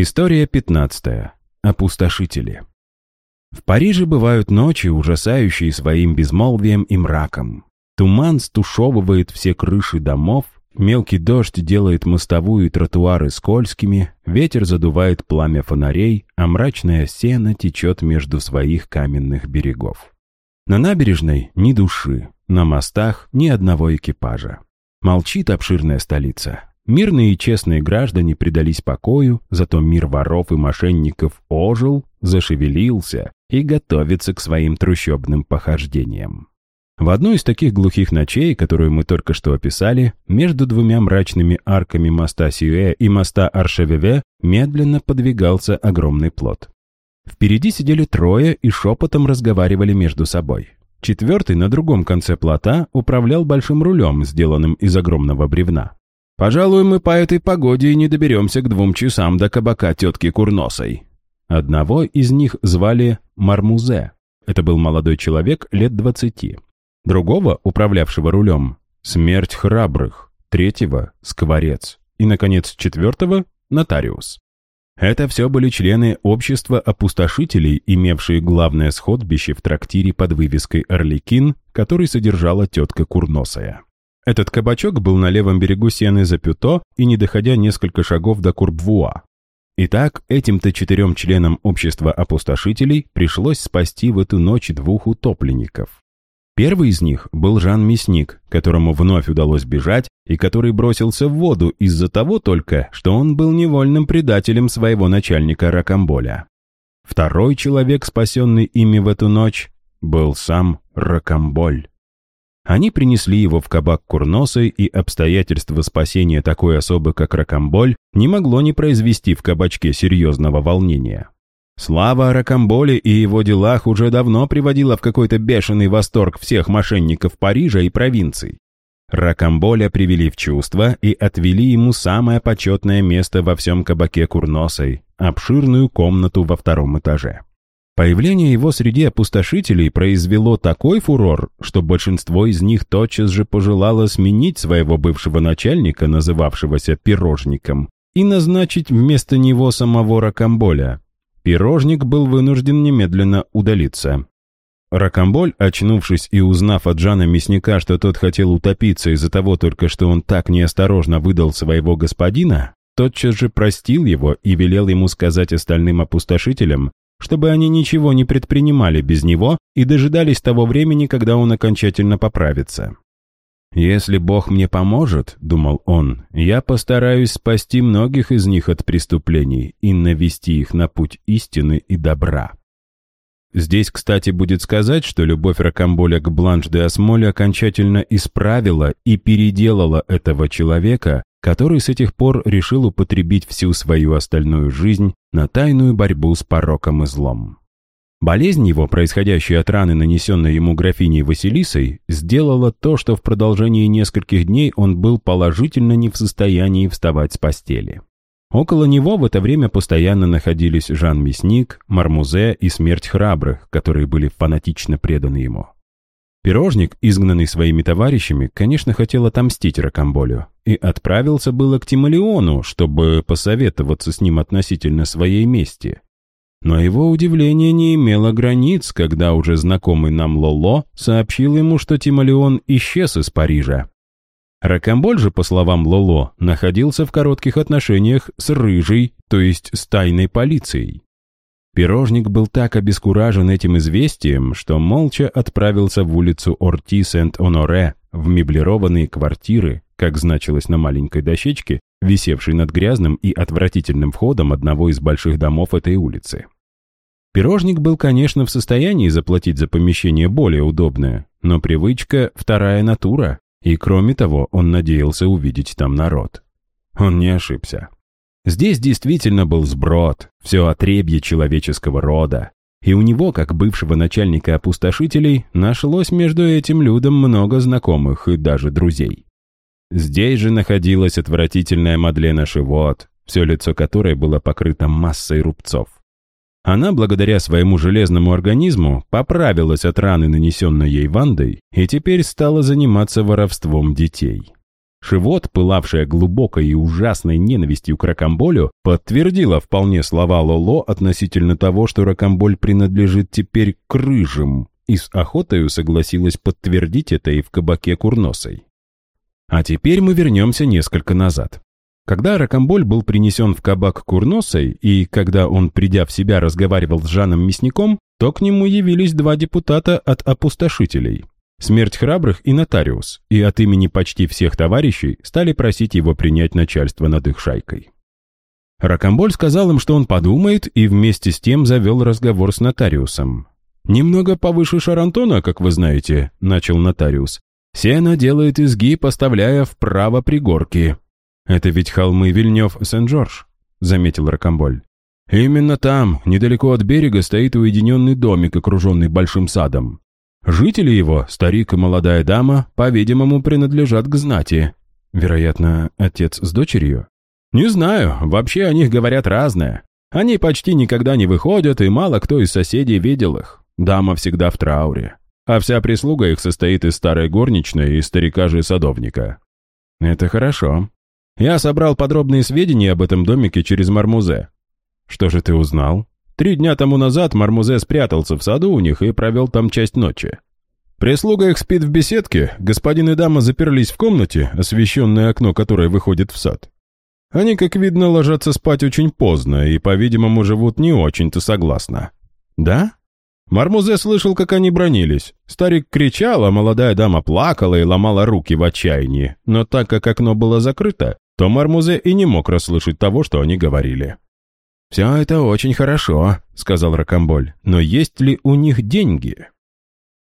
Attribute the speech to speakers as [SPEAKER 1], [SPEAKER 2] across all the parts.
[SPEAKER 1] История 15. Опустошители. В Париже бывают ночи, ужасающие своим безмолвием и мраком. Туман стушевывает все крыши домов, мелкий дождь делает мостовую и тротуары скользкими, ветер задувает пламя фонарей, а мрачная сена течет между своих каменных берегов. На набережной ни души, на мостах ни одного экипажа. Молчит обширная столица. Мирные и честные граждане предались покою, зато мир воров и мошенников ожил, зашевелился и готовится к своим трущобным похождениям. В одну из таких глухих ночей, которую мы только что описали, между двумя мрачными арками моста Сюэ и моста Аршевеве медленно подвигался огромный плод. Впереди сидели трое и шепотом разговаривали между собой. Четвертый на другом конце плота управлял большим рулем, сделанным из огромного бревна. «Пожалуй, мы по этой погоде и не доберемся к двум часам до кабака тетки Курносой». Одного из них звали Мармузе. Это был молодой человек лет двадцати. Другого, управлявшего рулем, смерть храбрых. Третьего — скворец. И, наконец, четвертого — нотариус. Это все были члены общества опустошителей, имевшие главное сходбище в трактире под вывеской «Орликин», который содержала тетка Курносая. Этот кабачок был на левом берегу Сены за Пюто и не доходя несколько шагов до Курбвуа. Итак, этим-то четырем членам общества опустошителей пришлось спасти в эту ночь двух утопленников. Первый из них был Жан Мясник, которому вновь удалось бежать и который бросился в воду из-за того только, что он был невольным предателем своего начальника Ракамболя. Второй человек, спасенный ими в эту ночь, был сам Ракамболь. Они принесли его в кабак Курносой, и обстоятельства спасения такой особы, как Ракамболь, не могло не произвести в кабачке серьезного волнения. Слава о Ракамболе и его делах уже давно приводила в какой-то бешеный восторг всех мошенников Парижа и провинций. Ракамболя привели в чувство и отвели ему самое почетное место во всем кабаке Курносой – обширную комнату во втором этаже. Появление его среди опустошителей произвело такой фурор, что большинство из них тотчас же пожелало сменить своего бывшего начальника, называвшегося пирожником, и назначить вместо него самого Ракамболя, Пирожник был вынужден немедленно удалиться. Ракамболь, очнувшись и узнав от Жана Мясника, что тот хотел утопиться из-за того только, что он так неосторожно выдал своего господина, тотчас же простил его и велел ему сказать остальным опустошителям, чтобы они ничего не предпринимали без него и дожидались того времени, когда он окончательно поправится. «Если Бог мне поможет, — думал он, — я постараюсь спасти многих из них от преступлений и навести их на путь истины и добра». Здесь, кстати, будет сказать, что любовь Рокамболя к Бланш де Осмоле окончательно исправила и переделала этого человека, который с этих пор решил употребить всю свою остальную жизнь на тайную борьбу с пороком и злом. Болезнь его, происходящая от раны, нанесенной ему графиней Василисой, сделала то, что в продолжении нескольких дней он был положительно не в состоянии вставать с постели. Около него в это время постоянно находились Жан Мясник, Мармузе и Смерть Храбрых, которые были фанатично преданы ему. Пирожник, изгнанный своими товарищами, конечно, хотел отомстить Рокамболю и отправился было к Тималиону, чтобы посоветоваться с ним относительно своей мести – но его удивление не имело границ, когда уже знакомый нам Лоло сообщил ему, что Тималеон исчез из Парижа. Ракамболь же, по словам Лоло, находился в коротких отношениях с Рыжей, то есть с тайной полицией. Пирожник был так обескуражен этим известием, что молча отправился в улицу Орти-Сент-Оноре, в меблированные квартиры, как значилось на маленькой дощечке, висевший над грязным и отвратительным входом одного из больших домов этой улицы. Пирожник был, конечно, в состоянии заплатить за помещение более удобное, но привычка – вторая натура, и кроме того, он надеялся увидеть там народ. Он не ошибся. Здесь действительно был сброд, все отребье человеческого рода, и у него, как бывшего начальника опустошителей, нашлось между этим людом много знакомых и даже друзей. Здесь же находилась отвратительная Мадлена Шивот, все лицо которой было покрыто массой рубцов. Она, благодаря своему железному организму, поправилась от раны, нанесенной ей Вандой, и теперь стала заниматься воровством детей. Шивот, пылавшая глубокой и ужасной ненавистью к Ракамболю, подтвердила вполне слова Лоло относительно того, что Ракамболь принадлежит теперь к рыжим, и с охотою согласилась подтвердить это и в кабаке Курносой. А теперь мы вернемся несколько назад. Когда Ракамболь был принесен в кабак Курносой, и когда он, придя в себя, разговаривал с Жаном Мясником, то к нему явились два депутата от опустошителей. Смерть храбрых и нотариус, и от имени почти всех товарищей стали просить его принять начальство над их шайкой. Ракамболь сказал им, что он подумает, и вместе с тем завел разговор с нотариусом. «Немного повыше Шарантона, как вы знаете», — начал нотариус. «Сено делает изгиб, поставляя вправо пригорки». «Это ведь холмы Вильнев-Сен-Жорж», — заметил Ракамболь. «Именно там, недалеко от берега, стоит уединенный домик, окруженный большим садом. Жители его, старик и молодая дама, по-видимому, принадлежат к знати. Вероятно, отец с дочерью? Не знаю, вообще о них говорят разное. Они почти никогда не выходят, и мало кто из соседей видел их. Дама всегда в трауре. А вся прислуга их состоит из старой горничной и старика же садовника. Это хорошо. Я собрал подробные сведения об этом домике через Мармузе. Что же ты узнал? Три дня тому назад Мармузе спрятался в саду у них и провел там часть ночи. Прислуга их спит в беседке, господин и дама заперлись в комнате, освещенное окно которое выходит в сад. Они, как видно, ложатся спать очень поздно и, по-видимому, живут не очень-то согласно. Да? Мармузе слышал, как они бронились. Старик кричал, а молодая дама плакала и ломала руки в отчаянии. Но так как окно было закрыто, то Мармузе и не мог расслышать того, что они говорили. «Все это очень хорошо», — сказал Ракамболь. «Но есть ли у них деньги?»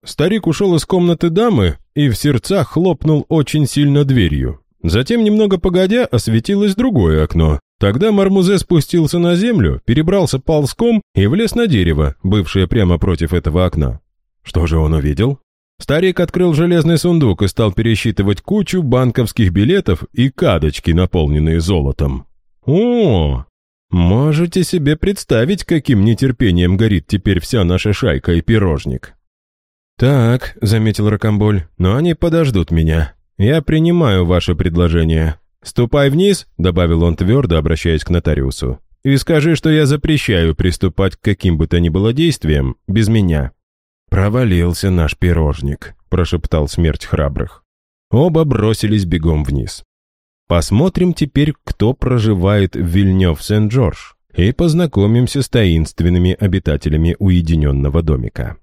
[SPEAKER 1] Старик ушел из комнаты дамы и в сердцах хлопнул очень сильно дверью. Затем, немного погодя, осветилось другое окно. Тогда Мармузе спустился на землю, перебрался ползком и влез на дерево, бывшее прямо против этого окна. Что же он увидел? Старик открыл железный сундук и стал пересчитывать кучу банковских билетов и кадочки, наполненные золотом. «О, Можете себе представить, каким нетерпением горит теперь вся наша шайка и пирожник. «Так», — заметил Рокомболь, — «но они подождут меня. Я принимаю ваше предложение. Ступай вниз», — добавил он твердо, обращаясь к нотариусу, «и скажи, что я запрещаю приступать к каким бы то ни было действиям без меня». «Провалился наш пирожник», — прошептал смерть храбрых. Оба бросились бегом вниз. Посмотрим теперь, кто проживает в Вильнёв-Сен-Джордж, и познакомимся с таинственными обитателями уединенного домика.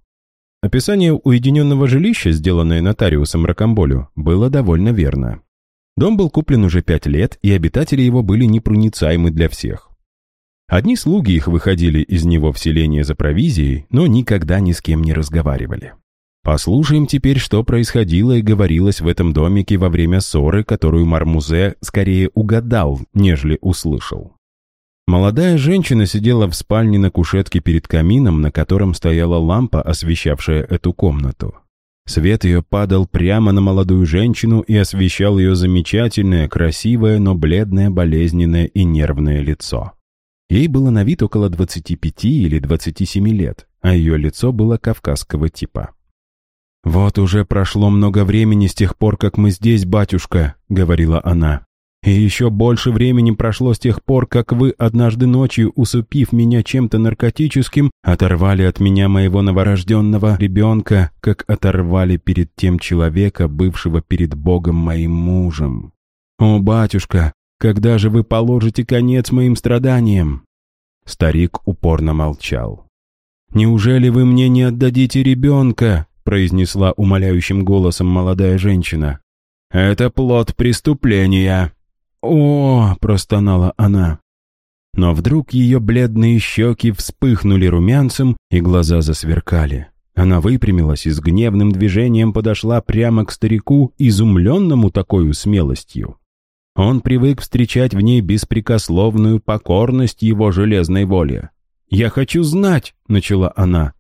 [SPEAKER 1] Описание уединенного жилища, сделанное нотариусом Рокамболю, было довольно верно. Дом был куплен уже пять лет, и обитатели его были непроницаемы для всех. Одни слуги их выходили из него в селение за провизией, но никогда ни с кем не разговаривали. Послушаем теперь, что происходило и говорилось в этом домике во время ссоры, которую Мармузе скорее угадал, нежели услышал. Молодая женщина сидела в спальне на кушетке перед камином, на котором стояла лампа, освещавшая эту комнату. Свет ее падал прямо на молодую женщину и освещал ее замечательное, красивое, но бледное, болезненное и нервное лицо. Ей было на вид около 25 или 27 лет, а ее лицо было кавказского типа. «Вот уже прошло много времени с тех пор, как мы здесь, батюшка», — говорила она. «И еще больше времени прошло с тех пор, как вы, однажды ночью, усыпив меня чем-то наркотическим, оторвали от меня моего новорожденного ребенка, как оторвали перед тем человека, бывшего перед Богом моим мужем. О, батюшка, когда же вы положите конец моим страданиям?» Старик упорно молчал. «Неужели вы мне не отдадите ребенка?» Произнесла умоляющим голосом молодая женщина. «Это плод преступления!» «О!» — простонала она. Но вдруг ее бледные щеки вспыхнули румянцем, и глаза засверкали. Она выпрямилась и с гневным движением подошла прямо к старику, изумленному такой смелостью. Он привык встречать в ней беспрекословную покорность его железной воли. «Я хочу знать», — начала она.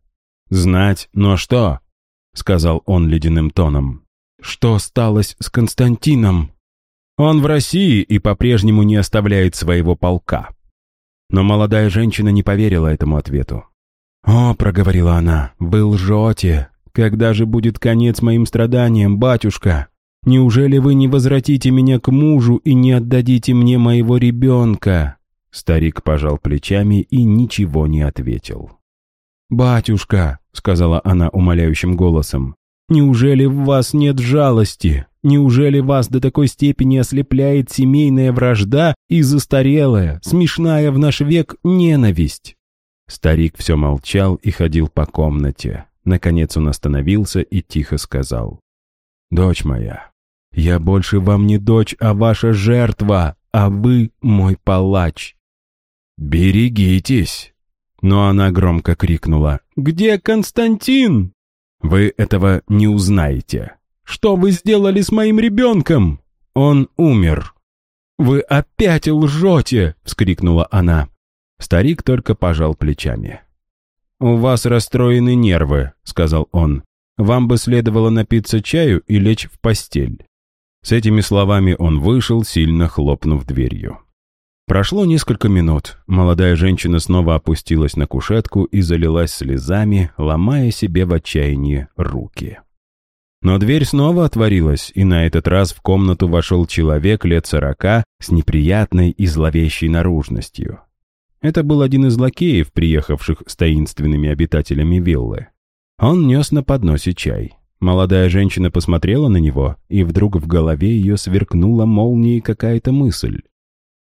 [SPEAKER 1] «Знать, но что?» — сказал он ледяным тоном. «Что сталось с Константином?» «Он в России и по-прежнему не оставляет своего полка». Но молодая женщина не поверила этому ответу. «О», — проговорила она, — «вы лжете. Когда же будет конец моим страданиям, батюшка?» Неужели вы не возвратите меня к мужу и не отдадите мне моего ребенка?» Старик пожал плечами и ничего не ответил. «Батюшка», — сказала она умоляющим голосом, «неужели в вас нет жалости? Неужели вас до такой степени ослепляет семейная вражда и застарелая, смешная в наш век ненависть?» Старик все молчал и ходил по комнате. Наконец он остановился и тихо сказал. «Дочь моя, я больше вам не дочь, а ваша жертва, а вы мой палач». «Берегитесь!» Но она громко крикнула. «Где Константин?» «Вы этого не узнаете. Что вы сделали с моим ребенком? Он умер». «Вы опять лжете!» — вскрикнула она. Старик только пожал плечами. «У вас расстроены нервы», — сказал он. «Вам бы следовало напиться чаю и лечь в постель». С этими словами он вышел, сильно хлопнув дверью. Прошло несколько минут. Молодая женщина снова опустилась на кушетку и залилась слезами, ломая себе в отчаянии руки. Но дверь снова отворилась, и на этот раз в комнату вошел человек лет сорока с неприятной и зловещей наружностью. Это был один из лакеев, приехавших с таинственными обитателями виллы. Он нес на подносе чай. Молодая женщина посмотрела на него, и вдруг в голове ее сверкнула молнией какая-то мысль.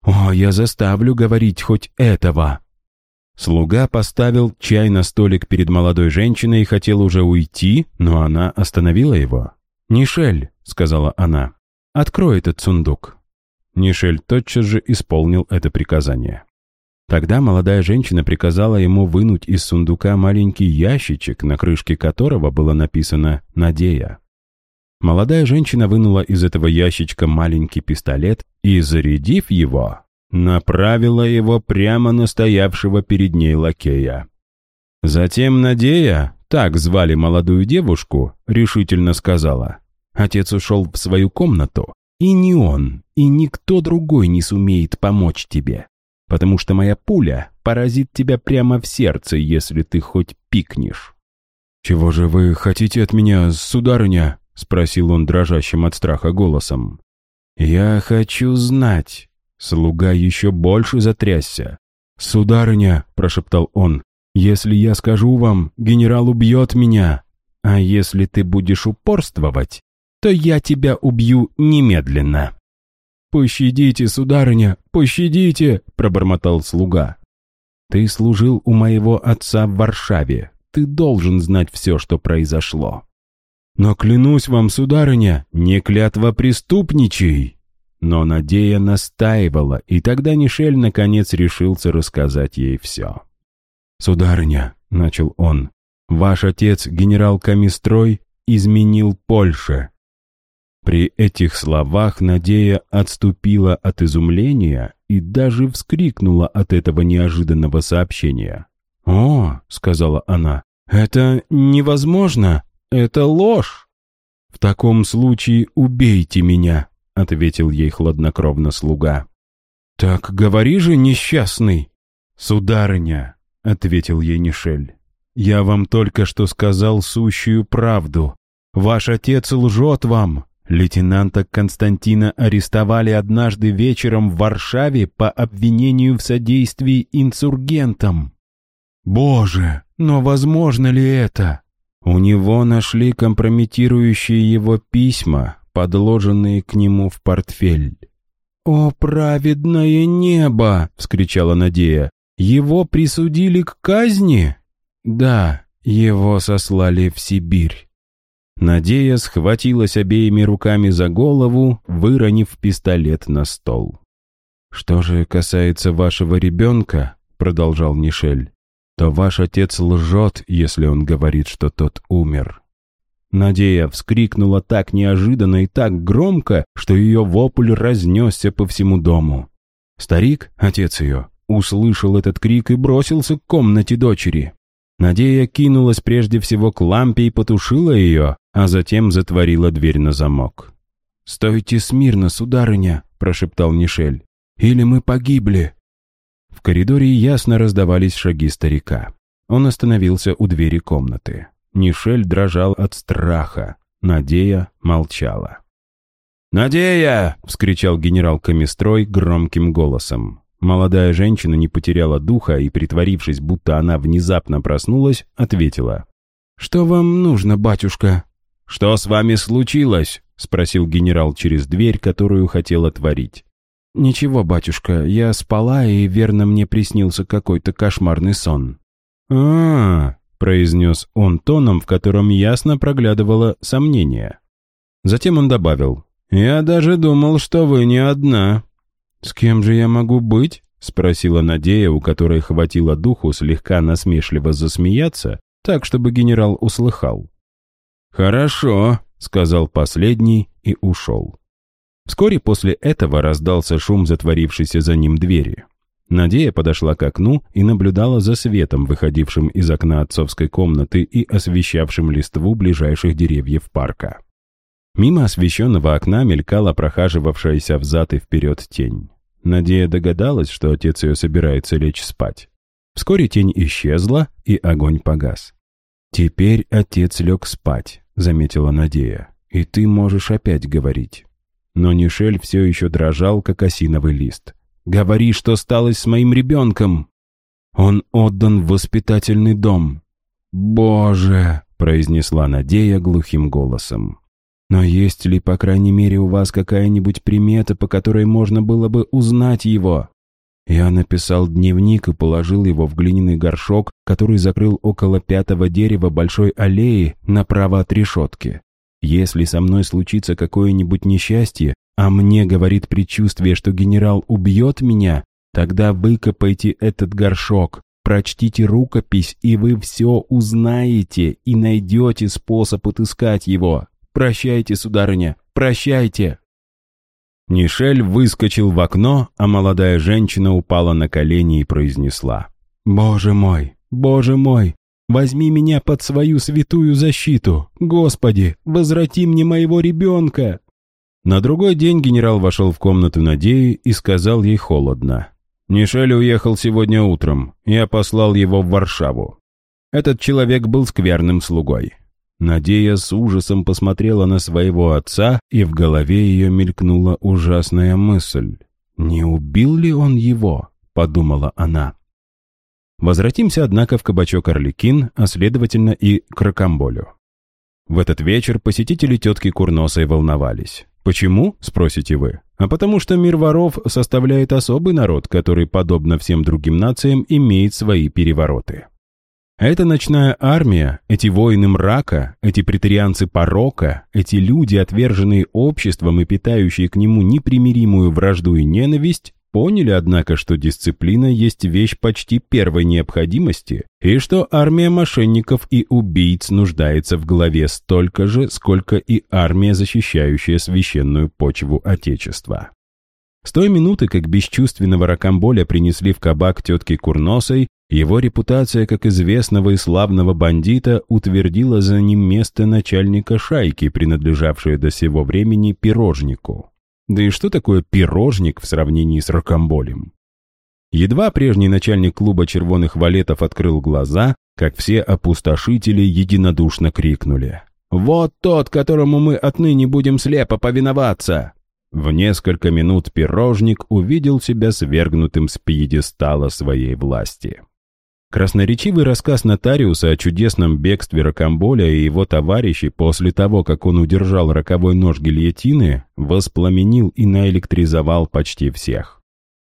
[SPEAKER 1] «О, я заставлю говорить хоть этого!» Слуга поставил чай на столик перед молодой женщиной и хотел уже уйти, но она остановила его. «Нишель», — сказала она, — «открой этот сундук». Нишель тотчас же исполнил это приказание. Тогда молодая женщина приказала ему вынуть из сундука маленький ящичек, на крышке которого было написано «Надея». Молодая женщина вынула из этого ящичка маленький пистолет и, зарядив его, направила его прямо на стоявшего перед ней лакея. Затем Надея, так звали молодую девушку, решительно сказала. Отец ушел в свою комнату, и ни он, и никто другой не сумеет помочь тебе, потому что моя пуля поразит тебя прямо в сердце, если ты хоть пикнешь. «Чего же вы хотите от меня, сударыня?» — спросил он дрожащим от страха голосом. «Я хочу знать». Слуга еще больше затрясся. «Сударыня», — прошептал он, — «если я скажу вам, генерал убьет меня. А если ты будешь упорствовать, то я тебя убью немедленно». «Пощадите, сударыня, пощадите!» — пробормотал слуга. «Ты служил у моего отца в Варшаве. Ты должен знать все, что произошло. Но клянусь вам, сударыня, не клятва преступничей!» Но Надея настаивала, и тогда Нишель наконец решился рассказать ей все. «Сударыня», — начал он, — «ваш отец, генерал Камистрой, изменил Польше». При этих словах Надея отступила от изумления и даже вскрикнула от этого неожиданного сообщения. «О», — сказала она, — «это невозможно! Это ложь!» «В таком случае убейте меня», — ответил ей хладнокровно слуга. «Так говори же, несчастный!» «Сударыня», — ответил ей Нишель, — «я вам только что сказал сущую правду. Ваш отец лжет вам. Лейтенанта Константина арестовали однажды вечером в Варшаве по обвинению в содействии инсургентам. Боже, но возможно ли это? У него нашли компрометирующие его письма, подложенные к нему в портфель. «О, праведное небо!» — вскричала Надея. «Его присудили к казни?» «Да, его сослали в Сибирь». Надея схватилась обеими руками за голову, выронив пистолет на стол. «Что же касается вашего ребенка», — продолжал Нишель, то ваш отец лжет, если он говорит, что тот умер». Надея вскрикнула так неожиданно и так громко, что ее вопль разнесся по всему дому. Старик, отец ее, услышал этот крик и бросился к комнате дочери. Надея кинулась прежде всего к лампе и потушила ее, а затем затворила дверь на замок. «Стойте смирно, сударыня», — прошептал Нишель, — «или мы погибли». В коридоре ясно раздавались шаги старика. Он остановился у двери комнаты. Нишель дрожал от страха. Надея молчала. «Надея!» — вскричал генерал Комистрой громким голосом. Молодая женщина не потеряла духа и, притворившись, будто она внезапно проснулась, ответила. «Что вам нужно, батюшка?» «Что с вами случилось?» — спросил генерал через дверь, которую хотел отворить. «Ничего, батюшка, я спала, и верно мне приснился какой-то кошмарный сон». «А-а-а», произнес он тоном, в котором ясно проглядывало сомнение. Затем он добавил, «Я даже думал, что вы не одна». «С кем же я могу быть?» — спросила Надея, у которой хватило духу слегка насмешливо засмеяться, так, чтобы генерал услыхал. «Хорошо», — сказал последний и ушел. Вскоре после этого раздался шум затворившейся за ним двери. Надея подошла к окну и наблюдала за светом, выходившим из окна отцовской комнаты и освещавшим листву ближайших деревьев парка. Мимо освещенного окна мелькала прохаживавшаяся взад и вперед тень. Надея догадалась, что отец ее собирается лечь спать. Вскоре тень исчезла, и огонь погас. «Теперь отец лег спать», — заметила Надея, — «и ты можешь опять говорить». Но Нишель все еще дрожал, как осиновый лист. «Говори, что стало с моим ребенком!» «Он отдан в воспитательный дом». «Боже!» — произнесла Надея глухим голосом. Но есть ли, по крайней мере, у вас какая-нибудь примета, по которой можно было бы узнать его? Я написал дневник и положил его в глиняный горшок, который закрыл около пятого дерева большой аллеи направо от решетки. Если со мной случится какое-нибудь несчастье, а мне говорит предчувствие, что генерал убьет меня, тогда выкопайте этот горшок, прочтите рукопись, и вы все узнаете и найдете способ отыскать его. «Прощайте, сударыня, прощайте!» Нишель выскочил в окно, а молодая женщина упала на колени и произнесла. «Боже мой, боже мой, возьми меня под свою святую защиту! Господи, возврати мне моего ребенка!» На другой день генерал вошел в комнату Надеи и сказал ей холодно. «Нишель уехал сегодня утром. Я послал его в Варшаву. Этот человек был скверным слугой. Надея с ужасом посмотрела на своего отца, и в голове ее мелькнула ужасная мысль. «Не убил ли он его?» — подумала она. Возвратимся, однако, в кабачок «Орликин», а следовательно и к Рокамболю. В этот вечер посетители тетки Курносой волновались. Почему, спросите вы? А потому что мир воров составляет особый народ, который, подобно всем другим нациям, имеет свои перевороты. Эта ночная армия, эти воины мрака, эти претарианцы порока, эти люди, отверженные обществом и питающие к нему непримиримую вражду и ненависть, поняли, однако, что дисциплина есть вещь почти первой необходимости, и что армия мошенников и убийц нуждается в голове столько же, сколько и армия, защищающая священную почву Отечества. С той минуты, как бесчувственного ракомболя принесли в кабак тетки Курносой, его репутация как известного и славного бандита утвердила за ним место начальника шайки, принадлежавшее до сего времени пирожнику. Да и что такое пирожник в сравнении с ракомболем? Едва прежний начальник клуба червоных валетов открыл глаза, как все опустошители единодушно крикнули. «Вот тот, которому мы отныне будем слепо повиноваться!» В несколько минут пирожник увидел себя свергнутым с пьедестала своей власти. Красноречивый рассказ нотариуса о чудесном бегстве Рокамболя и его товарищей после того, как он удержал роковой нож гильотины, воспламенил и наэлектризовал почти всех.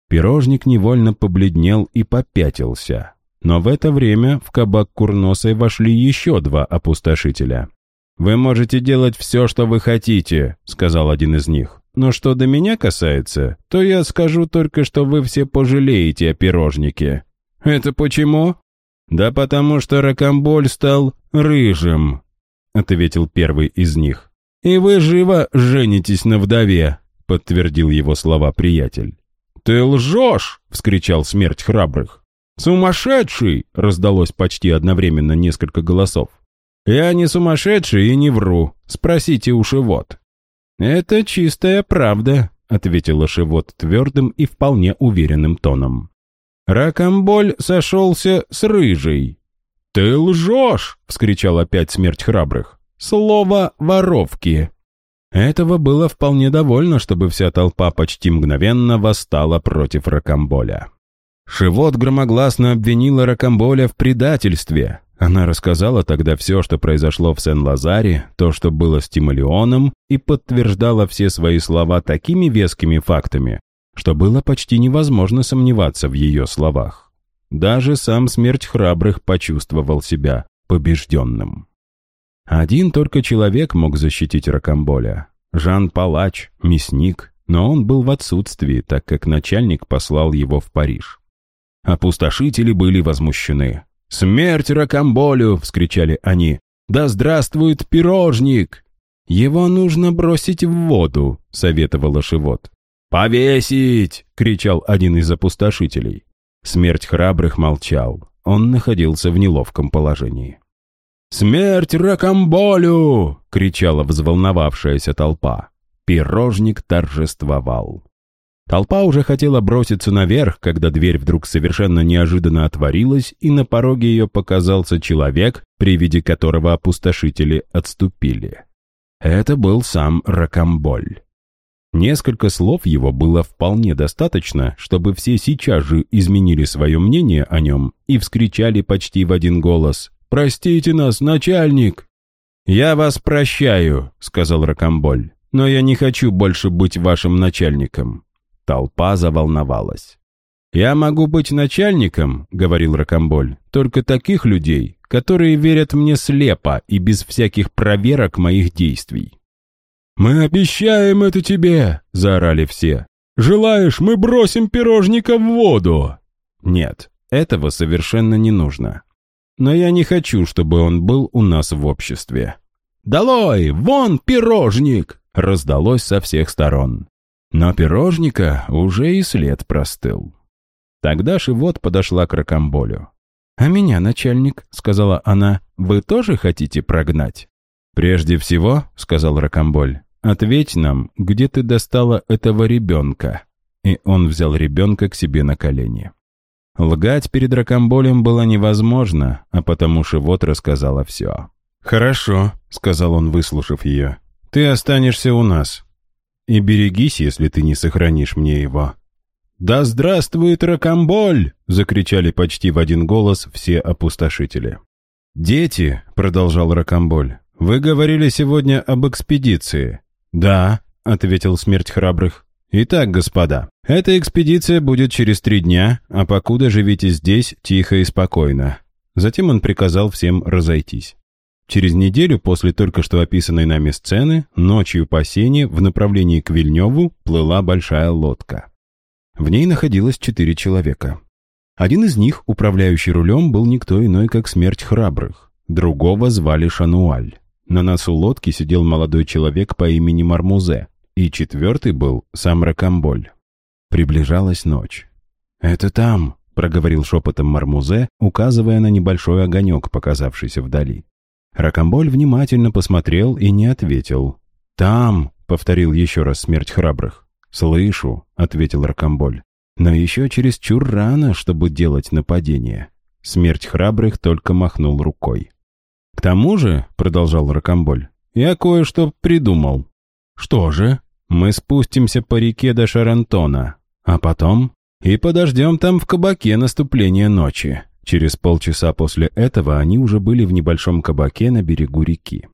[SPEAKER 1] Пирожник невольно побледнел и попятился. Но в это время в кабак Курносой вошли еще два опустошителя. «Вы можете делать все, что вы хотите», — сказал один из них. «Но что до меня касается, то я скажу только, что вы все пожалеете о пирожнике. «Это почему?» «Да потому что Рокомболь стал рыжим», — ответил первый из них. «И вы живо женитесь на вдове», — подтвердил его слова приятель. «Ты лжешь!» — вскричал смерть храбрых. «Сумасшедший!» — раздалось почти одновременно несколько голосов. «Я не сумасшедший и не вру. Спросите у Шивот». «Это чистая правда», — ответила Шивот твердым и вполне уверенным тоном. Ракомболь сошелся с рыжей. «Ты лжешь!» — вскричал опять смерть храбрых. «Слово воровки!» Этого было вполне довольно, чтобы вся толпа почти мгновенно восстала против Рокамболя. Шивот громогласно обвинила Рокамболя в предательстве. Она рассказала тогда все, что произошло в Сен-Лазаре, то, что было с Тимолеоном, и подтверждала все свои слова такими вескими фактами, что было почти невозможно сомневаться в ее словах. Даже сам смерть храбрых почувствовал себя побежденным. Один только человек мог защитить Рокамболя. Жан Палач, мясник, но он был в отсутствии, так как начальник послал его в Париж. Опустошители были возмущены. «Смерть Рокамболю!» — вскричали они. «Да здравствует пирожник!» «Его нужно бросить в воду», — советовала Шивот. «Повесить!» — кричал один из опустошителей. Смерть храбрых молчал. Он находился в неловком положении. «Смерть Рокамболю!» — кричала взволновавшаяся толпа. Пирожник торжествовал. Толпа уже хотела броситься наверх, когда дверь вдруг совершенно неожиданно отворилась, и на пороге ее показался человек, при виде которого опустошители отступили. Это был сам Ракамболь. Несколько слов его было вполне достаточно, чтобы все сейчас же изменили свое мнение о нем и вскричали почти в один голос «Простите нас, начальник!» «Я вас прощаю», — сказал Ракамболь, «но я не хочу больше быть вашим начальником. Толпа заволновалась. «Я могу быть начальником», — говорил Рокомболь, «только таких людей, которые верят мне слепо и без всяких проверок моих действий». «Мы обещаем это тебе!» — заорали все. «Желаешь, мы бросим пирожника в воду!» «Нет, этого совершенно не нужно. Но я не хочу, чтобы он был у нас в обществе». «Долой! Вон пирожник!» — раздалось со всех сторон. Но пирожника уже и след простыл. Тогда Шивот подошла к Рокомболю. «А меня, начальник», — сказала она, — «вы тоже хотите прогнать?» «Прежде всего», — сказал Рокомболь, — «ответь нам, где ты достала этого ребенка?» И он взял ребенка к себе на колени. Лгать перед Рокомболем было невозможно, а потому Шивот рассказала все. «Хорошо», — сказал он, выслушав ее, — «ты останешься у нас. И берегись, если ты не сохранишь мне его». «Да здравствует Рокамболь!» — закричали почти в один голос все опустошители. «Дети», — продолжал Рокамболь, — «вы говорили сегодня об экспедиции». «Да», — ответил смерть храбрых. «Итак, господа, эта экспедиция будет через три дня, а покуда живите здесь тихо и спокойно». Затем он приказал всем разойтись. Через неделю после только что описанной нами сцены, ночью по сене в направлении к Вильневу плыла большая лодка. В ней находилось четыре человека. Один из них, управляющий рулем, был никто иной, как смерть храбрых. Другого звали Шануаль. На носу лодки сидел молодой человек по имени Мармузе, и четвертый был сам Ракамболь. Приближалась ночь. «Это там», — проговорил шепотом Мармузе, указывая на небольшой огонек, показавшийся вдали. Ракомболь внимательно посмотрел и не ответил. «Там!» — повторил еще раз смерть храбрых. «Слышу», — ответил Ракомболь. «Но еще чересчур рано, чтобы делать нападение». Смерть храбрых только махнул рукой. «К тому же», — продолжал Ракомболь, — «я кое-что придумал». «Что же?» «Мы спустимся по реке до Шарантона, а потом и подождем там в кабаке наступления ночи. Через полчаса после этого они уже были в небольшом кабаке на берегу реки.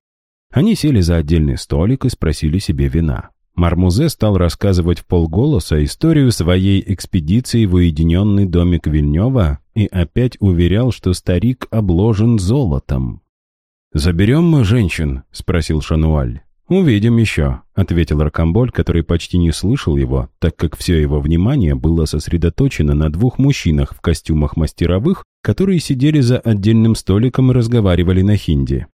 [SPEAKER 1] Они сели за отдельный столик и спросили себе вина. Мармузе стал рассказывать в полголоса историю своей экспедиции в уединенный домик Вильнева и опять уверял, что старик обложен золотом. «Заберем мы женщин?» — спросил Шануаль. «Увидим еще», — ответил Ракамболь, который почти не слышал его, так как все его внимание было сосредоточено на двух мужчинах в костюмах мастеровых, которые сидели за отдельным столиком и разговаривали на хинди.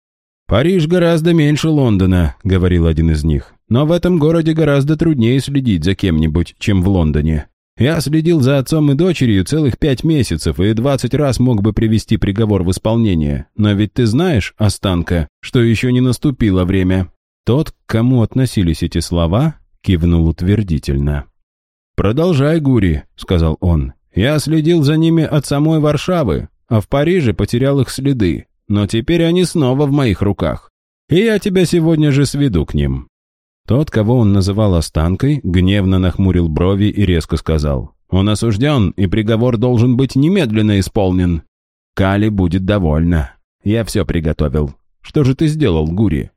[SPEAKER 1] «Париж гораздо меньше Лондона», — говорил один из них, «но в этом городе гораздо труднее следить за кем-нибудь, чем в Лондоне. Я следил за отцом и дочерью целых пять месяцев и двадцать раз мог бы привести приговор в исполнение, но ведь ты знаешь, Останка, что еще не наступило время». Тот, к кому относились эти слова, кивнул утвердительно. «Продолжай, Гури», — сказал он. «Я следил за ними от самой Варшавы, а в Париже потерял их следы, но теперь они снова в моих руках. И я тебя сегодня же сведу к ним». Тот, кого он называл останкой, гневно нахмурил брови и резко сказал. «Он осужден, и приговор должен быть немедленно исполнен. Кали будет довольна. Я все приготовил. Что же ты сделал, Гури?»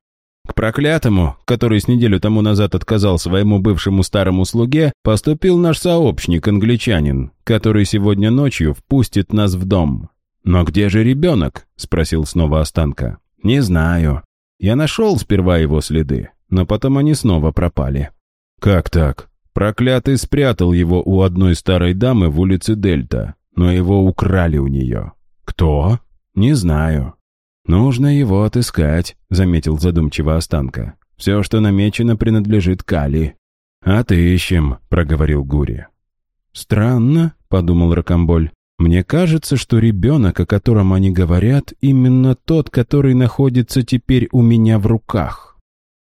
[SPEAKER 1] К проклятому, который с неделю тому назад отказал своему бывшему старому слуге, поступил наш сообщник-англичанин, который сегодня ночью впустит нас в дом. «Но где же ребенок?» – спросил снова Останка. «Не знаю. Я нашел сперва его следы, но потом они снова пропали». «Как так?» Проклятый спрятал его у одной старой дамы в улице Дельта, но его украли у нее. «Кто?» «Не знаю. «Нужно его отыскать», — заметил задумчиво Останка. «Все, что намечено, принадлежит Кали». «Отыщем», — проговорил Гури. «Странно», — подумал Рокомболь. «Мне кажется, что ребенок, о котором они говорят, именно тот, который находится теперь у меня в руках».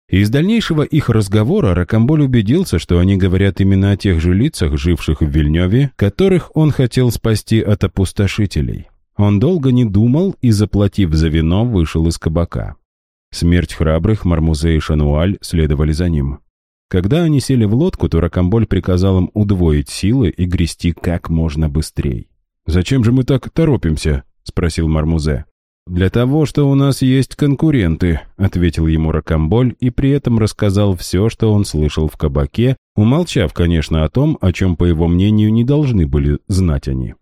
[SPEAKER 1] Из дальнейшего их разговора Рокомболь убедился, что они говорят именно о тех же лицах, живших в Вильневе, которых он хотел спасти от опустошителей. Он долго не думал и, заплатив за вино, вышел из кабака. Смерть храбрых Мармузе и Шануаль следовали за ним. Когда они сели в лодку, то Ракамболь приказал им удвоить силы и грести как можно быстрее. «Зачем же мы так торопимся?» — спросил Мармузе. «Для того, что у нас есть конкуренты», — ответил ему Ракамболь и при этом рассказал все, что он слышал в кабаке, умолчав, конечно, о том, о чем, по его мнению, не должны были знать они.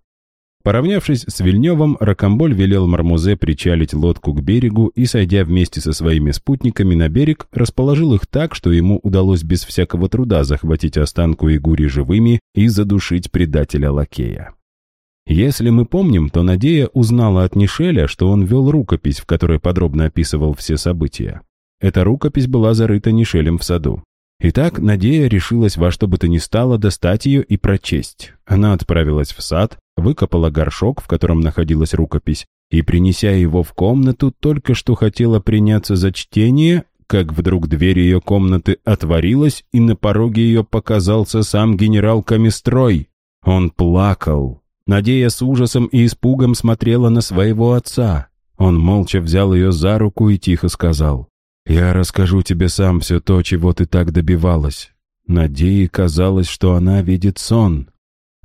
[SPEAKER 1] Поравнявшись с Вильневым, Ракамболь велел Мармузе причалить лодку к берегу и, сойдя вместе со своими спутниками на берег, расположил их так, что ему удалось без всякого труда захватить останку и гури живыми и задушить предателя Лакея. Если мы помним, то Надея узнала от Нишеля, что он вел рукопись, в которой подробно описывал все события. Эта рукопись была зарыта Нишелем в саду. Итак, Надея решилась во что бы то ни стало достать ее и прочесть. Она отправилась в сад, выкопала горшок, в котором находилась рукопись, и, принеся его в комнату, только что хотела приняться за чтение, как вдруг дверь ее комнаты отворилась, и на пороге ее показался сам генерал Каместрой. Он плакал. Надея с ужасом и испугом смотрела на своего отца. Он молча взял ее за руку и тихо сказал, «Я расскажу тебе сам все то, чего ты так добивалась». Надее казалось, что она видит сон.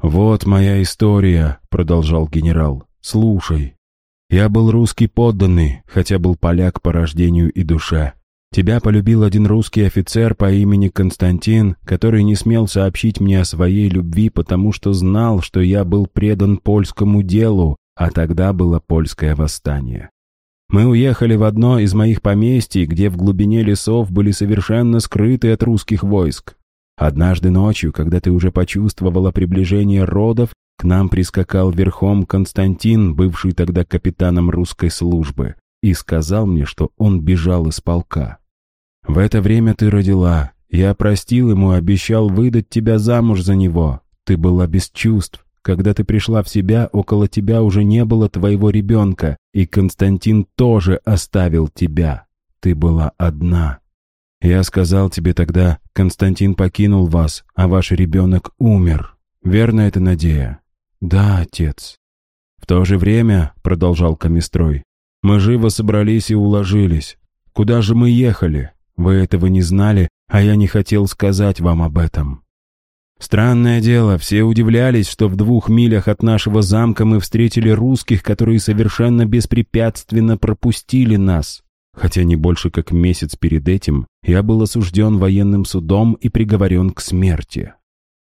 [SPEAKER 1] «Вот моя история», — продолжал генерал. «Слушай. Я был русский подданный, хотя был поляк по рождению и душе. Тебя полюбил один русский офицер по имени Константин, который не смел сообщить мне о своей любви, потому что знал, что я был предан польскому делу, а тогда было польское восстание. Мы уехали в одно из моих поместий, где в глубине лесов были совершенно скрыты от русских войск. Однажды ночью, когда ты уже почувствовала приближение родов, к нам прискакал верхом Константин, бывший тогда капитаном русской службы, и сказал мне, что он бежал из полка. В это время ты родила. Я простил ему, обещал выдать тебя замуж за него. Ты была без чувств. Когда ты пришла в себя, около тебя уже не было твоего ребенка, и Константин тоже оставил тебя. Ты была одна. Я сказал тебе тогда, Константин покинул вас, а ваш ребенок умер. Верно это, Надея? Да, отец. В то же время, продолжал Каместрой, мы живо собрались и уложились. Куда же мы ехали? Вы этого не знали, а я не хотел сказать вам об этом. Странное дело, все удивлялись, что в двух милях от нашего замка мы встретили русских, которые совершенно беспрепятственно пропустили нас. Хотя не больше как месяц перед этим я был осужден военным судом и приговорен к смерти.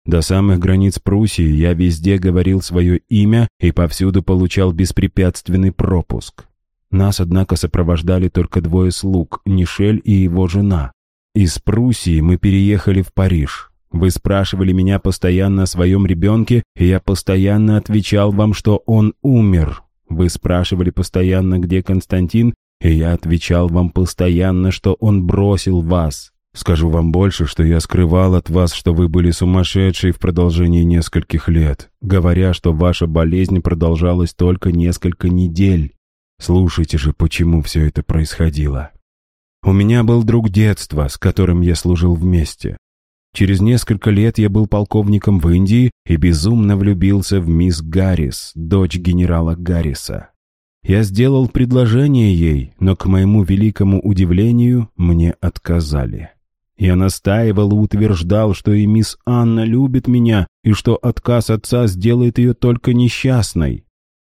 [SPEAKER 1] До самых границ Пруссии я везде говорил свое имя и повсюду получал беспрепятственный пропуск. Нас, однако, сопровождали только двое слуг, Нишель и его жена. Из Пруссии мы переехали в Париж. Вы спрашивали меня постоянно о своем ребенке, и я постоянно отвечал вам, что он умер. Вы спрашивали постоянно, где Константин, и я отвечал вам постоянно, что он бросил вас. Скажу вам больше, что я скрывал от вас, что вы были сумасшедшей в продолжении нескольких лет, говоря, что ваша болезнь продолжалась только несколько недель. Слушайте же, почему все это происходило. У меня был друг детства, с которым я служил вместе. Через несколько лет я был полковником в Индии и безумно влюбился в мисс Гаррис, дочь генерала Гарриса. Я сделал предложение ей, но, к моему великому удивлению, мне отказали. Я настаивал и утверждал, что и мисс Анна любит меня, и что отказ отца сделает ее только несчастной.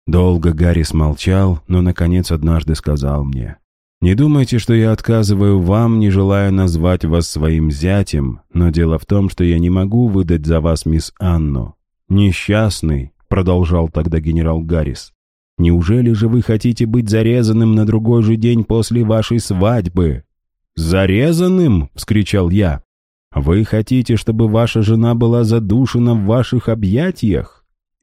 [SPEAKER 1] Долго Гарри смолчал, но, наконец, однажды сказал мне, «Не думайте, что я отказываю вам, не желая назвать вас своим зятем, но дело в том, что я не могу выдать за вас мисс Анну. Несчастный, — продолжал тогда генерал Гаррис, — неужели же вы хотите быть зарезанным на другой же день после вашей свадьбы?» «Зарезанным?» — вскричал я. «Вы хотите, чтобы ваша жена была задушена в ваших объятиях?»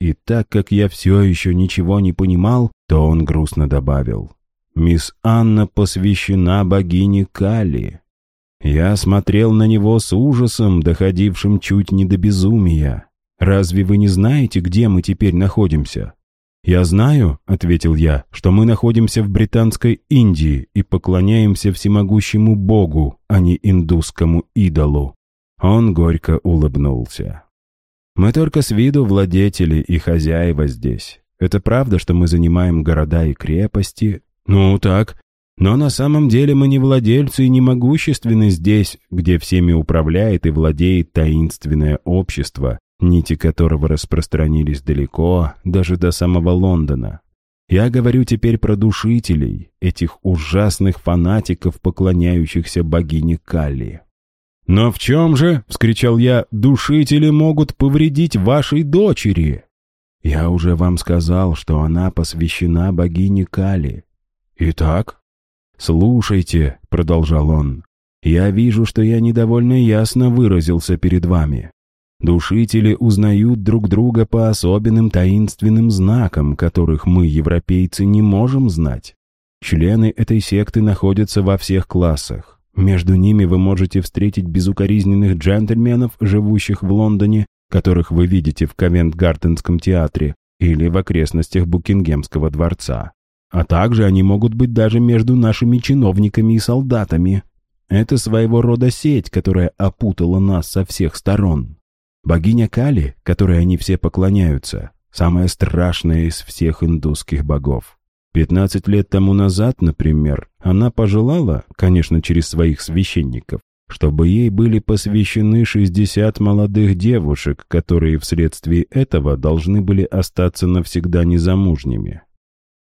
[SPEAKER 1] И так как я все еще ничего не понимал, то он грустно добавил. «Мисс Анна посвящена богине Кали». Я смотрел на него с ужасом, доходившим чуть не до безумия. «Разве вы не знаете, где мы теперь находимся?» «Я знаю», — ответил я, — «что мы находимся в Британской Индии и поклоняемся всемогущему Богу, а не индусскому идолу». Он горько улыбнулся. Мы только с виду владетели и хозяева здесь. Это правда, что мы занимаем города и крепости? Ну, так. Но на самом деле мы не владельцы и не могущественны здесь, где всеми управляет и владеет таинственное общество, нити которого распространились далеко, даже до самого Лондона. Я говорю теперь про душителей, этих ужасных фанатиков, поклоняющихся богине Калли. «Но в чем же, — вскричал я, — душители могут повредить вашей дочери?» «Я уже вам сказал, что она посвящена богине Кали». «Итак?» «Слушайте, — продолжал он, — я вижу, что я недовольно ясно выразился перед вами. Душители узнают друг друга по особенным таинственным знакам, которых мы, европейцы, не можем знать. Члены этой секты находятся во всех классах. Между ними вы можете встретить безукоризненных джентльменов, живущих в Лондоне, которых вы видите в Ковент-Гарденском театре или в окрестностях Букингемского дворца. А также они могут быть даже между нашими чиновниками и солдатами. Это своего рода сеть, которая опутала нас со всех сторон. Богиня Кали, которой они все поклоняются, самая страшная из всех индусских богов. Пятнадцать лет тому назад, например, она пожелала, конечно, через своих священников, чтобы ей были посвящены 60 молодых девушек, которые вследствие этого должны были остаться навсегда незамужними.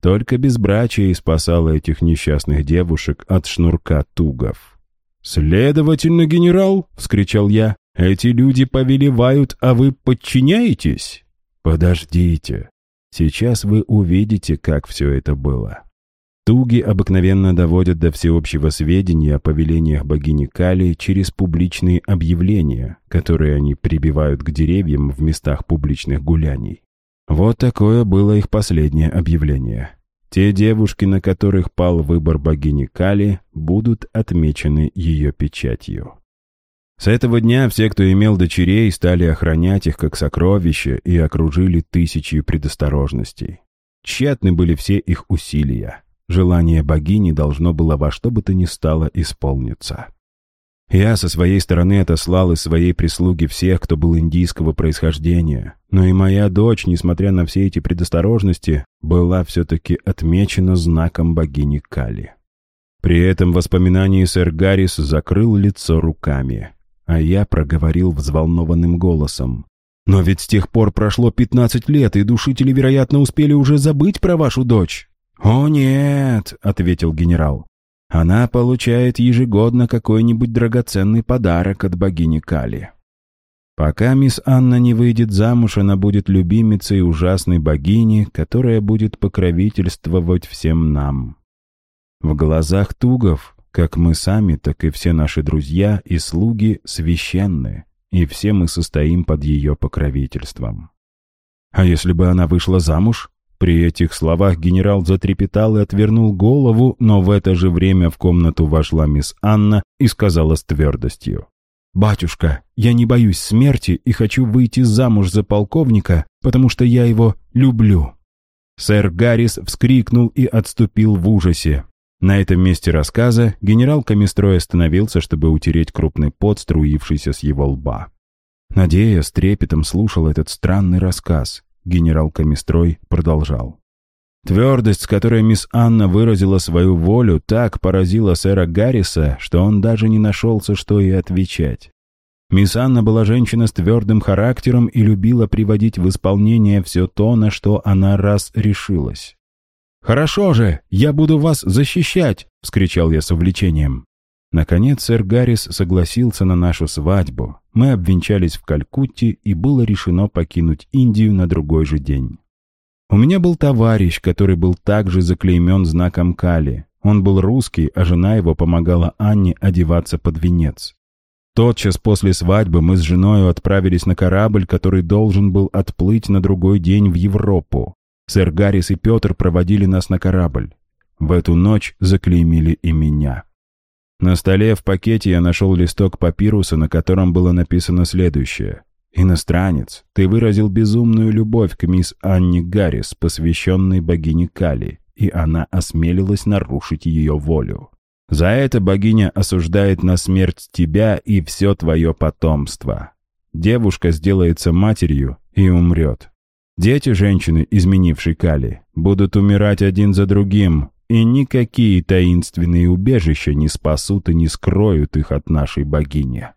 [SPEAKER 1] Только безбрачие спасало этих несчастных девушек от шнурка тугов. «Следовательно, генерал!» — вскричал я. «Эти люди повелевают, а вы подчиняетесь?» «Подождите!» Сейчас вы увидите, как все это было. Туги обыкновенно доводят до всеобщего сведения о повелениях богини Кали через публичные объявления, которые они прибивают к деревьям в местах публичных гуляний. Вот такое было их последнее объявление. Те девушки, на которых пал выбор богини Кали, будут отмечены ее печатью. С этого дня все, кто имел дочерей, стали охранять их как сокровища и окружили тысячи предосторожностей. Тщетны были все их усилия. Желание богини должно было во что бы то ни стало исполниться. Я со своей стороны отослал из своей прислуги всех, кто был индийского происхождения, но и моя дочь, несмотря на все эти предосторожности, была все-таки отмечена знаком богини Кали. При этом воспоминании сэр Гаррис закрыл лицо руками. А я проговорил взволнованным голосом. «Но ведь с тех пор прошло пятнадцать лет, и душители, вероятно, успели уже забыть про вашу дочь». «О, нет», — ответил генерал. «Она получает ежегодно какой-нибудь драгоценный подарок от богини Кали. Пока мисс Анна не выйдет замуж, она будет любимицей ужасной богини, которая будет покровительствовать всем нам. В глазах тугов как мы сами, так и все наши друзья и слуги священны, и все мы состоим под ее покровительством. А если бы она вышла замуж? При этих словах генерал затрепетал и отвернул голову, но в это же время в комнату вошла мисс Анна и сказала с твердостью. «Батюшка, я не боюсь смерти и хочу выйти замуж за полковника, потому что я его люблю». Сэр Гаррис вскрикнул и отступил в ужасе. На этом месте рассказа генерал Камистрой остановился, чтобы утереть крупный пот, струившийся с его лба. Надея с трепетом слушал этот странный рассказ. Генерал Камистрой продолжал. Твердость, с которой мисс Анна выразила свою волю, так поразила сэра Гарриса, что он даже не нашелся, что и отвечать. Мисс Анна была женщина с твердым характером и любила приводить в исполнение все то, на что она раз решилась. «Хорошо же, я буду вас защищать!» — вскричал я с увлечением. Наконец сэр Гаррис согласился на нашу свадьбу. Мы обвенчались в Калькутте, и было решено покинуть Индию на другой же день. У меня был товарищ, который был также заклеймен знаком Кали. Он был русский, а жена его помогала Анне одеваться под венец. Тотчас после свадьбы мы с женой отправились на корабль, который должен был отплыть на другой день в Европу. Сэр Гаррис и Петр проводили нас на корабль. В эту ночь заклеймили и меня. На столе в пакете я нашел листок папируса, на котором было написано следующее. «Иностранец, ты выразил безумную любовь к мисс Анне Гаррис, посвященной богине Кали, и она осмелилась нарушить ее волю. За это богиня осуждает на смерть тебя и все твое потомство. Девушка сделается матерью и умрет. Дети женщины, изменившей Кали, будут умирать один за другим, и никакие таинственные убежища не спасут и не скроют их от нашей богини.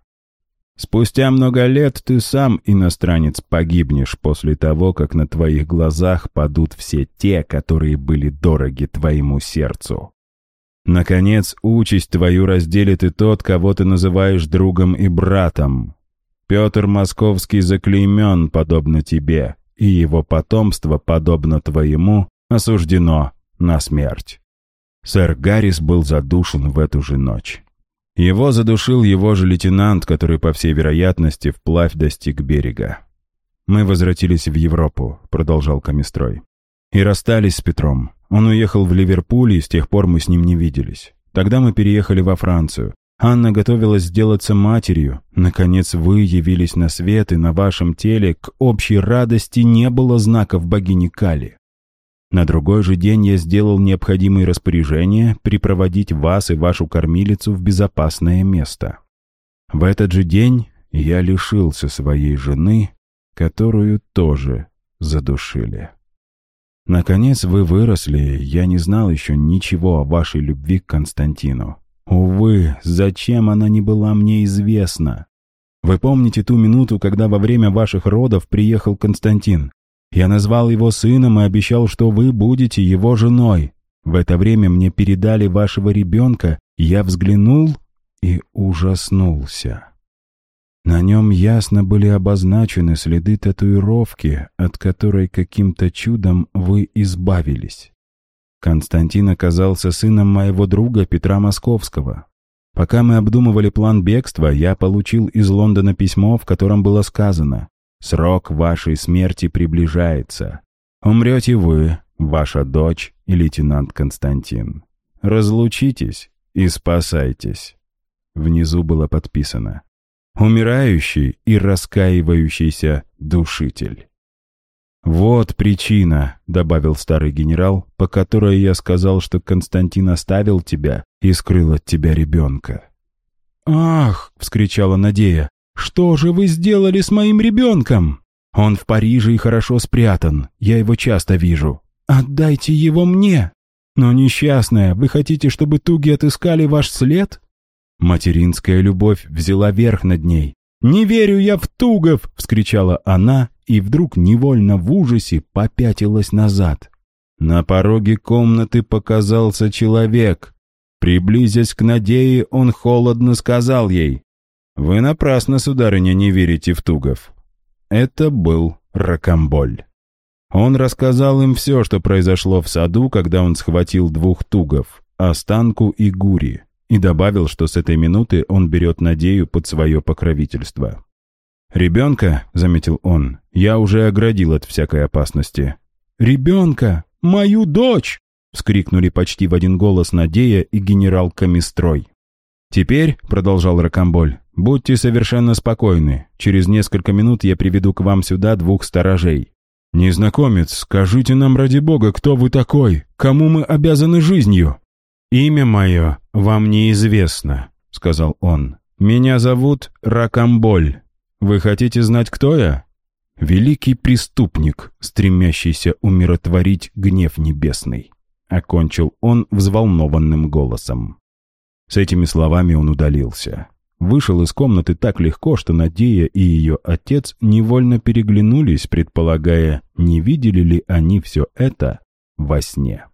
[SPEAKER 1] Спустя много лет ты сам, иностранец, погибнешь после того, как на твоих глазах падут все те, которые были дороги твоему сердцу. Наконец, участь твою разделит и тот, кого ты называешь другом и братом. Петр Московский заклеймен, подобно тебе, и его потомство, подобно твоему, осуждено на смерть. Сэр Гаррис был задушен в эту же ночь. Его задушил его же лейтенант, который, по всей вероятности, вплавь достиг берега. «Мы возвратились в Европу», — продолжал Каместрой. «И расстались с Петром. Он уехал в Ливерпуль, и с тех пор мы с ним не виделись. Тогда мы переехали во Францию. Анна готовилась сделаться матерью. Наконец вы явились на свет, и на вашем теле к общей радости не было знаков богини Кали. На другой же день я сделал необходимые распоряжения припроводить вас и вашу кормилицу в безопасное место. В этот же день я лишился своей жены, которую тоже задушили. Наконец вы выросли, я не знал еще ничего о вашей любви к Константину. Увы, зачем она не была мне известна? Вы помните ту минуту, когда во время ваших родов приехал Константин? Я назвал его сыном и обещал, что вы будете его женой. В это время мне передали вашего ребенка, я взглянул и ужаснулся. На нем ясно были обозначены следы татуировки, от которой каким-то чудом вы избавились. Константин оказался сыном моего друга Петра Московского. Пока мы обдумывали план бегства, я получил из Лондона письмо, в котором было сказано Срок вашей смерти приближается. Умрете вы, ваша дочь и лейтенант Константин. Разлучитесь и спасайтесь. Внизу было подписано. Умирающий и раскаивающийся душитель. «Вот причина», — добавил старый генерал, «по которой я сказал, что Константин оставил тебя и скрыл от тебя ребенка». «Ах!» — вскричала Надея. «Что же вы сделали с моим ребенком?» «Он в Париже и хорошо спрятан. Я его часто вижу. Отдайте его мне!» «Но, несчастная, вы хотите, чтобы туги отыскали ваш след?» Материнская любовь взяла верх над ней. «Не верю я в тугов!» — вскричала она и вдруг невольно в ужасе попятилась назад. На пороге комнаты показался человек. Приблизясь к Надее, он холодно сказал ей, «Вы напрасно, сударыня, не верите в Тугов». Это был Ракамболь. Он рассказал им все, что произошло в саду, когда он схватил двух Тугов, Останку и Гури, и добавил, что с этой минуты он берет Надею под свое покровительство. «Ребенка», — заметил он, — «я уже оградил от всякой опасности». «Ребенка! Мою дочь!» — вскрикнули почти в один голос Надея и генерал Камистрой. «Теперь», — продолжал Ракамболь, «Будьте совершенно спокойны. Через несколько минут я приведу к вам сюда двух сторожей. Незнакомец, скажите нам ради бога, кто вы такой? Кому мы обязаны жизнью?» «Имя мое вам неизвестно», — сказал он. «Меня зовут Ракамболь. Вы хотите знать, кто я?» Великий преступник, стремящийся умиротворить гнев небесный. Окончил он взволнованным голосом. С этими словами он удалился. Вышел из комнаты так легко, что Надея и ее отец невольно переглянулись, предполагая, не видели ли они все это во сне.